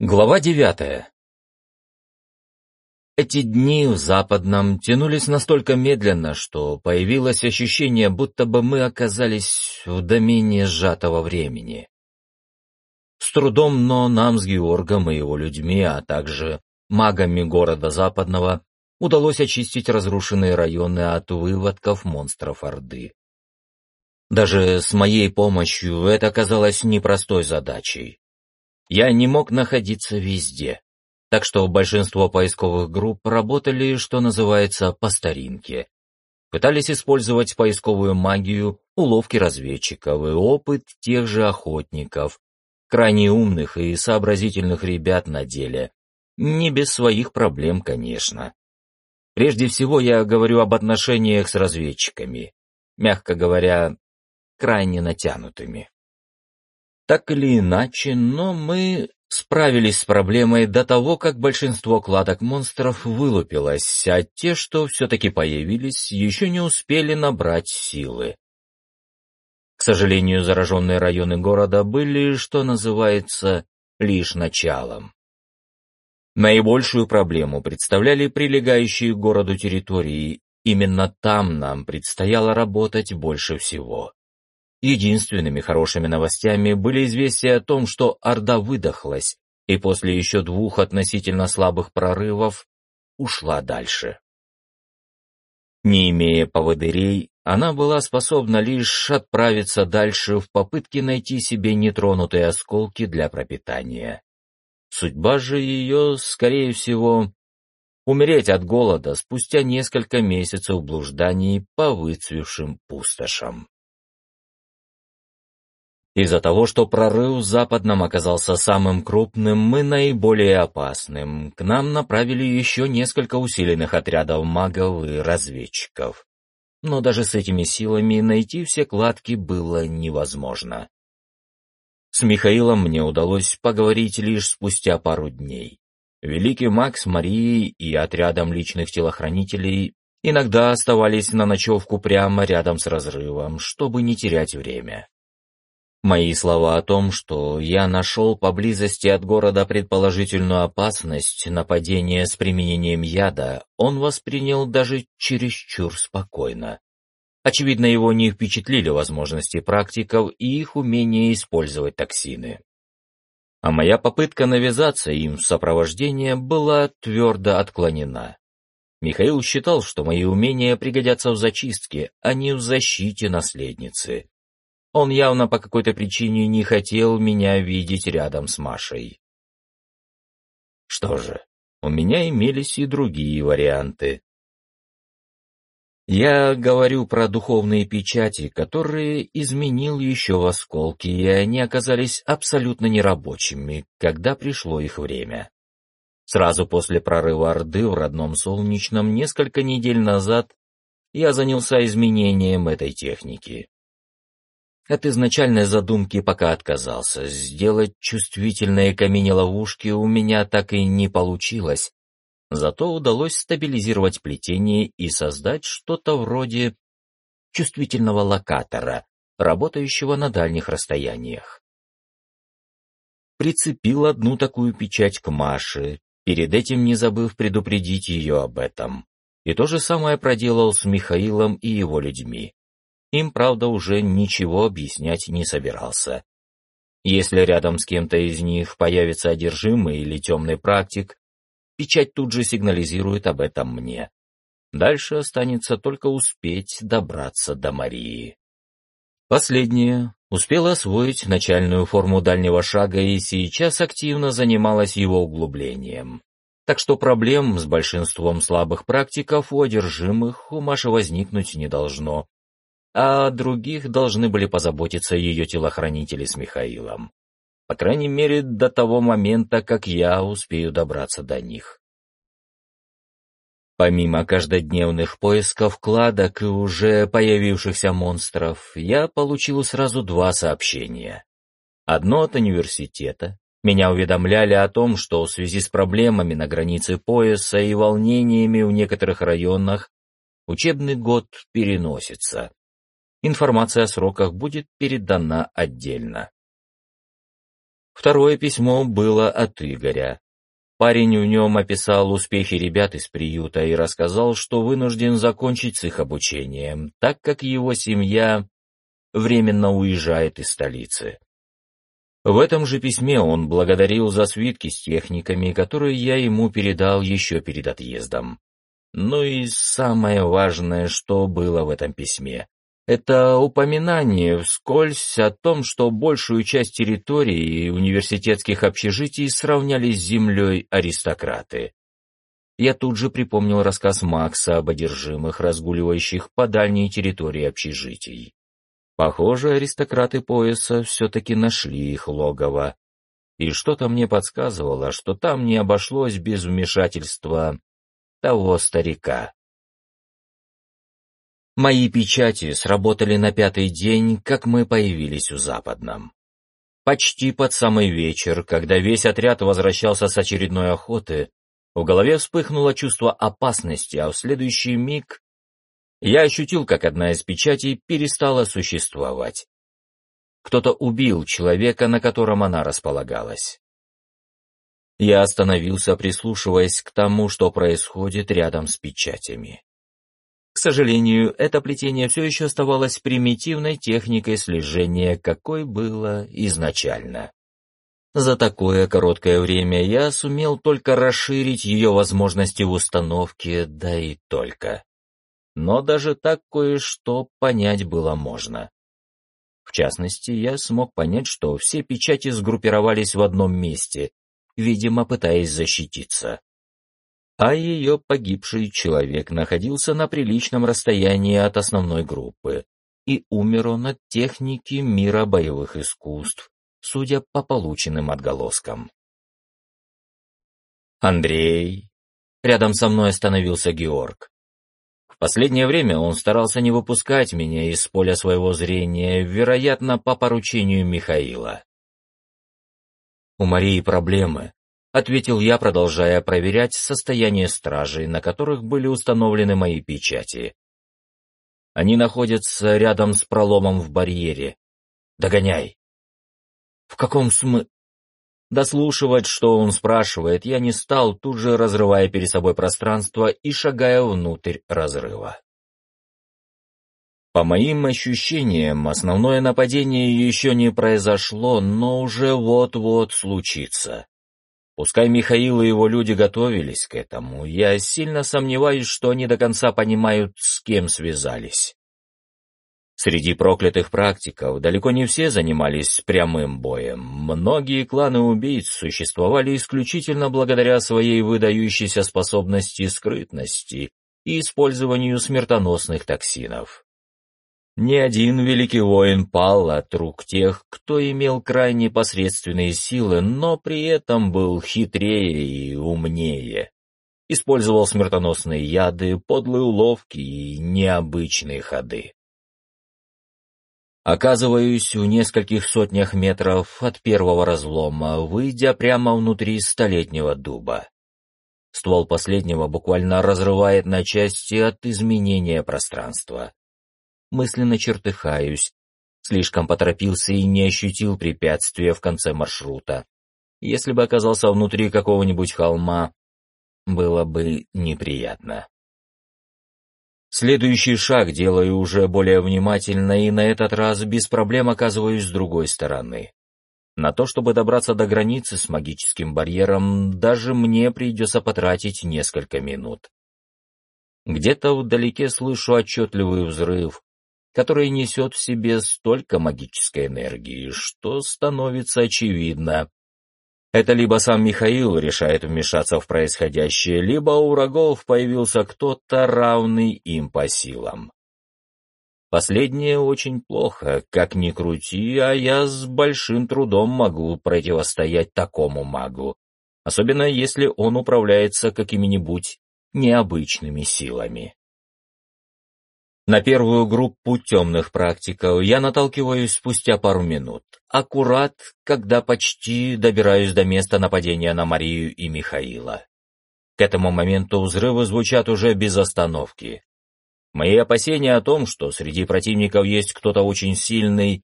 Глава девятая. Эти дни в Западном тянулись настолько медленно, что появилось ощущение, будто бы мы оказались в домене сжатого времени. С трудом, но нам с Георгом и его людьми, а также магами города Западного, удалось очистить разрушенные районы от выводков монстров Орды. Даже с моей помощью это оказалось непростой задачей. Я не мог находиться везде, так что большинство поисковых групп работали, что называется, по старинке. Пытались использовать поисковую магию, уловки разведчиков и опыт тех же охотников, крайне умных и сообразительных ребят на деле. Не без своих проблем, конечно. Прежде всего я говорю об отношениях с разведчиками, мягко говоря, крайне натянутыми. Так или иначе, но мы справились с проблемой до того, как большинство кладок монстров вылупилось, а те, что все-таки появились, еще не успели набрать силы. К сожалению, зараженные районы города были, что называется, лишь началом. Наибольшую проблему представляли прилегающие к городу территории, именно там нам предстояло работать больше всего. Единственными хорошими новостями были известия о том, что Орда выдохлась и после еще двух относительно слабых прорывов ушла дальше. Не имея поводырей, она была способна лишь отправиться дальше в попытке найти себе нетронутые осколки для пропитания. Судьба же ее, скорее всего, умереть от голода спустя несколько месяцев блужданий по выцвевшим пустошам. Из-за того, что прорыв Западном оказался самым крупным и наиболее опасным, к нам направили еще несколько усиленных отрядов магов и разведчиков. Но даже с этими силами найти все кладки было невозможно. С Михаилом мне удалось поговорить лишь спустя пару дней. Великий маг с Марией и отрядом личных телохранителей иногда оставались на ночевку прямо рядом с разрывом, чтобы не терять время. Мои слова о том, что я нашел поблизости от города предположительную опасность нападения с применением яда, он воспринял даже чересчур спокойно. Очевидно, его не впечатлили возможности практиков и их умение использовать токсины. А моя попытка навязаться им в сопровождение была твердо отклонена. Михаил считал, что мои умения пригодятся в зачистке, а не в защите наследницы. Он явно по какой-то причине не хотел меня видеть рядом с Машей. Что же, у меня имелись и другие варианты. Я говорю про духовные печати, которые изменил еще в осколке, и они оказались абсолютно нерабочими, когда пришло их время. Сразу после прорыва Орды в родном Солнечном несколько недель назад я занялся изменением этой техники. От изначальной задумки пока отказался. Сделать чувствительные камни-ловушки у меня так и не получилось. Зато удалось стабилизировать плетение и создать что-то вроде чувствительного локатора, работающего на дальних расстояниях. Прицепил одну такую печать к Маше, перед этим не забыв предупредить ее об этом. И то же самое проделал с Михаилом и его людьми. Им, правда, уже ничего объяснять не собирался. Если рядом с кем-то из них появится одержимый или темный практик, печать тут же сигнализирует об этом мне. Дальше останется только успеть добраться до Марии. Последняя успела освоить начальную форму дальнего шага и сейчас активно занималась его углублением. Так что проблем с большинством слабых практиков у одержимых у Маши возникнуть не должно, а о других должны были позаботиться ее телохранители с Михаилом. По крайней мере, до того момента, как я успею добраться до них. Помимо каждодневных поисков кладок и уже появившихся монстров, я получил сразу два сообщения. Одно от университета. Меня уведомляли о том, что в связи с проблемами на границе пояса и волнениями в некоторых районах учебный год переносится. Информация о сроках будет передана отдельно. Второе письмо было от Игоря. Парень в нем описал успехи ребят из приюта и рассказал, что вынужден закончить с их обучением, так как его семья временно уезжает из столицы. В этом же письме он благодарил за свитки с техниками, которые я ему передал еще перед отъездом. Ну и самое важное, что было в этом письме. Это упоминание вскользь о том, что большую часть территории и университетских общежитий сравняли с землей аристократы. Я тут же припомнил рассказ Макса об одержимых, разгуливающих по дальней территории общежитий. Похоже, аристократы пояса все-таки нашли их логово. И что-то мне подсказывало, что там не обошлось без вмешательства того старика. Мои печати сработали на пятый день, как мы появились у Западном. Почти под самый вечер, когда весь отряд возвращался с очередной охоты, в голове вспыхнуло чувство опасности, а в следующий миг я ощутил, как одна из печатей перестала существовать. Кто-то убил человека, на котором она располагалась. Я остановился, прислушиваясь к тому, что происходит рядом с печатями. К сожалению, это плетение все еще оставалось примитивной техникой слежения, какой было изначально. За такое короткое время я сумел только расширить ее возможности в установке, да и только но даже так кое-что понять было можно. В частности, я смог понять, что все печати сгруппировались в одном месте, видимо, пытаясь защититься. А ее погибший человек находился на приличном расстоянии от основной группы, и умер он от техники мира боевых искусств, судя по полученным отголоскам. Андрей. Рядом со мной остановился Георг. В последнее время он старался не выпускать меня из поля своего зрения, вероятно, по поручению Михаила. «У Марии проблемы», — ответил я, продолжая проверять состояние стражей, на которых были установлены мои печати. «Они находятся рядом с проломом в барьере. Догоняй!» «В каком смысле?» Дослушивать, что он спрашивает, я не стал, тут же разрывая перед собой пространство и шагая внутрь разрыва. По моим ощущениям, основное нападение еще не произошло, но уже вот-вот случится. Пускай Михаил и его люди готовились к этому, я сильно сомневаюсь, что они до конца понимают, с кем связались. Среди проклятых практиков далеко не все занимались прямым боем. Многие кланы убийц существовали исключительно благодаря своей выдающейся способности скрытности и использованию смертоносных токсинов. Ни один великий воин пал от рук тех, кто имел крайне посредственные силы, но при этом был хитрее и умнее. Использовал смертоносные яды, подлые уловки и необычные ходы. Оказываюсь в нескольких сотнях метров от первого разлома, выйдя прямо внутри столетнего дуба. Ствол последнего буквально разрывает на части от изменения пространства. Мысленно чертыхаюсь, слишком поторопился и не ощутил препятствия в конце маршрута. Если бы оказался внутри какого-нибудь холма, было бы неприятно. Следующий шаг делаю уже более внимательно и на этот раз без проблем оказываюсь с другой стороны. На то, чтобы добраться до границы с магическим барьером, даже мне придется потратить несколько минут. Где-то вдалеке слышу отчетливый взрыв, который несет в себе столько магической энергии, что становится очевидно, это либо сам Михаил решает вмешаться в происходящее, либо у врагов появился кто-то равный им по силам. Последнее очень плохо, как ни крути, а я с большим трудом могу противостоять такому магу, особенно если он управляется какими-нибудь необычными силами. На первую группу темных практиков я наталкиваюсь спустя пару минут, аккурат, когда почти добираюсь до места нападения на Марию и Михаила. К этому моменту взрывы звучат уже без остановки. Мои опасения о том, что среди противников есть кто-то очень сильный,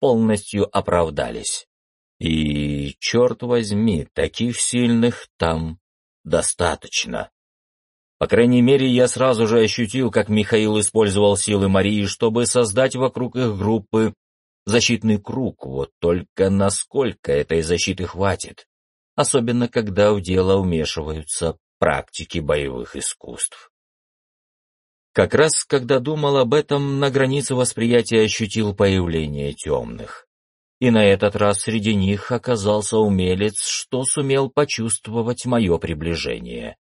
полностью оправдались. И, черт возьми, таких сильных там достаточно. По крайней мере, я сразу же ощутил, как Михаил использовал силы Марии, чтобы создать вокруг их группы защитный круг, вот только насколько этой защиты хватит, особенно когда в дело вмешиваются практики боевых искусств. Как раз, когда думал об этом, на границе восприятия ощутил появление темных. И на этот раз среди них оказался умелец, что сумел почувствовать мое приближение.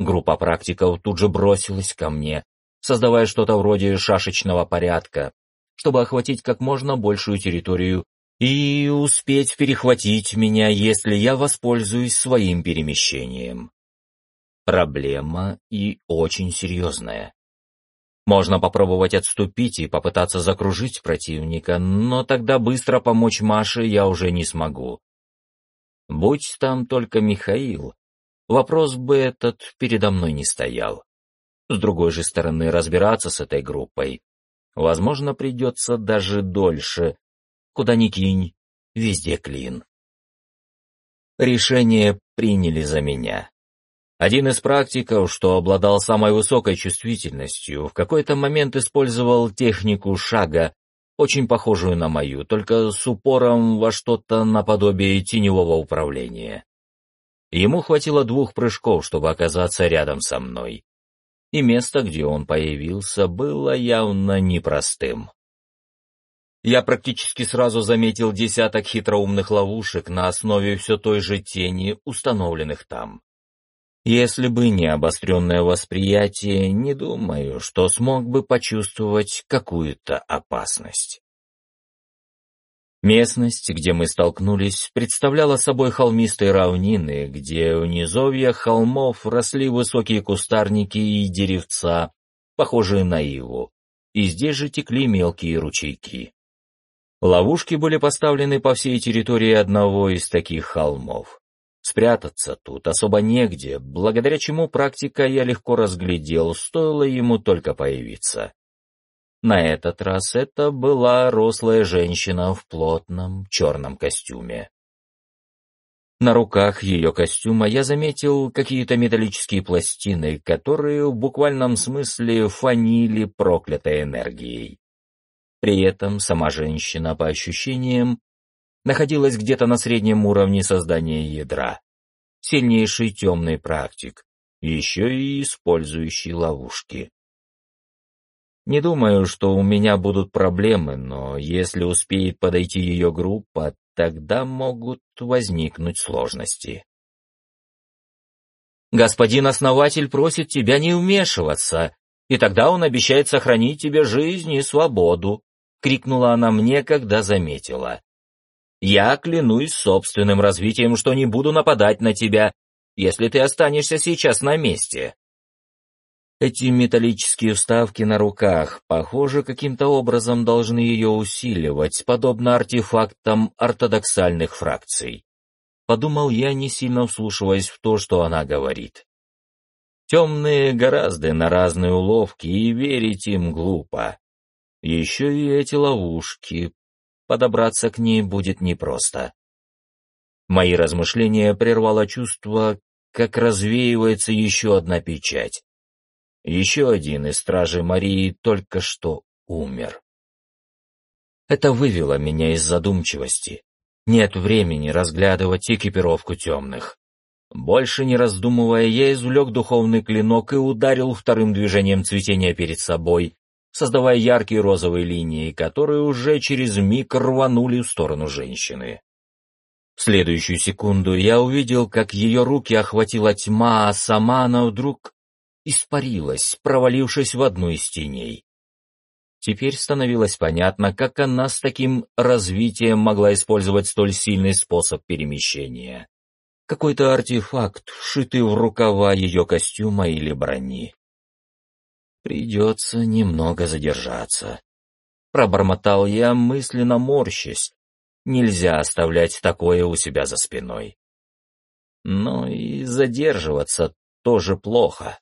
Группа практиков тут же бросилась ко мне, создавая что-то вроде шашечного порядка, чтобы охватить как можно большую территорию и успеть перехватить меня, если я воспользуюсь своим перемещением. Проблема и очень серьезная. Можно попробовать отступить и попытаться закружить противника, но тогда быстро помочь Маше я уже не смогу. Будь там только Михаил, вопрос бы этот передо мной не стоял. С другой же стороны, разбираться с этой группой, возможно, придется даже дольше. Куда ни кинь, везде клин. Решение приняли за меня. Один из практиков, что обладал самой высокой чувствительностью, в какой-то момент использовал технику шага, очень похожую на мою, только с упором во что-то наподобие теневого управления. Ему хватило двух прыжков, чтобы оказаться рядом со мной. И место, где он появился, было явно непростым. Я практически сразу заметил десяток хитроумных ловушек на основе все той же тени, установленных там. Если бы не обостренное восприятие, не думаю, что смог бы почувствовать какую-то опасность. Местность, где мы столкнулись, представляла собой холмистые равнины, где в низовьях холмов росли высокие кустарники и деревца, похожие на иву, и здесь же текли мелкие ручейки. Ловушки были поставлены по всей территории одного из таких холмов. Спрятаться тут особо негде, благодаря чему практика я легко разглядел, стоило ему только появиться. На этот раз это была рослая женщина в плотном черном костюме. На руках ее костюма я заметил какие-то металлические пластины, которые в буквальном смысле фанили проклятой энергией. При этом сама женщина, по ощущениям, находилась где-то на среднем уровне создания ядра. Сильнейший темный практик, еще и использующий ловушки. Не думаю, что у меня будут проблемы, но если успеет подойти ее группа, тогда могут возникнуть сложности. «Господин основатель просит тебя не вмешиваться, и тогда он обещает сохранить тебе жизнь и свободу», — крикнула она мне, когда заметила. «Я клянусь собственным развитием, что не буду нападать на тебя, если ты останешься сейчас на месте». Эти металлические вставки на руках, похоже, каким-то образом должны ее усиливать, подобно артефактам ортодоксальных фракций. Подумал я, не сильно вслушиваясь в то, что она говорит. Темные гораздо на разные уловки, и верить им глупо. Еще и эти ловушки. Подобраться к ней будет непросто. Мои размышления прервало чувство, как развеивается еще одна печать. Еще один из стражей Марии только что умер. Это вывело меня из задумчивости. Нет времени разглядывать экипировку темных. Больше не раздумывая, я извлек духовный клинок и ударил вторым движением цветения перед собой, создавая яркие розовые линии, которые уже через миг рванули в сторону женщины. В следующую секунду я увидел, как ее руки охватила тьма, а сама она вдруг испарилась, провалившись в одну из теней. Теперь становилось понятно, как она с таким развитием могла использовать столь сильный способ перемещения. Какой-то артефакт, вшитый в рукава ее костюма или брони. Придется немного задержаться. Пробормотал я, мысленно морщась. Нельзя оставлять такое у себя за спиной. Но и задерживаться тоже плохо.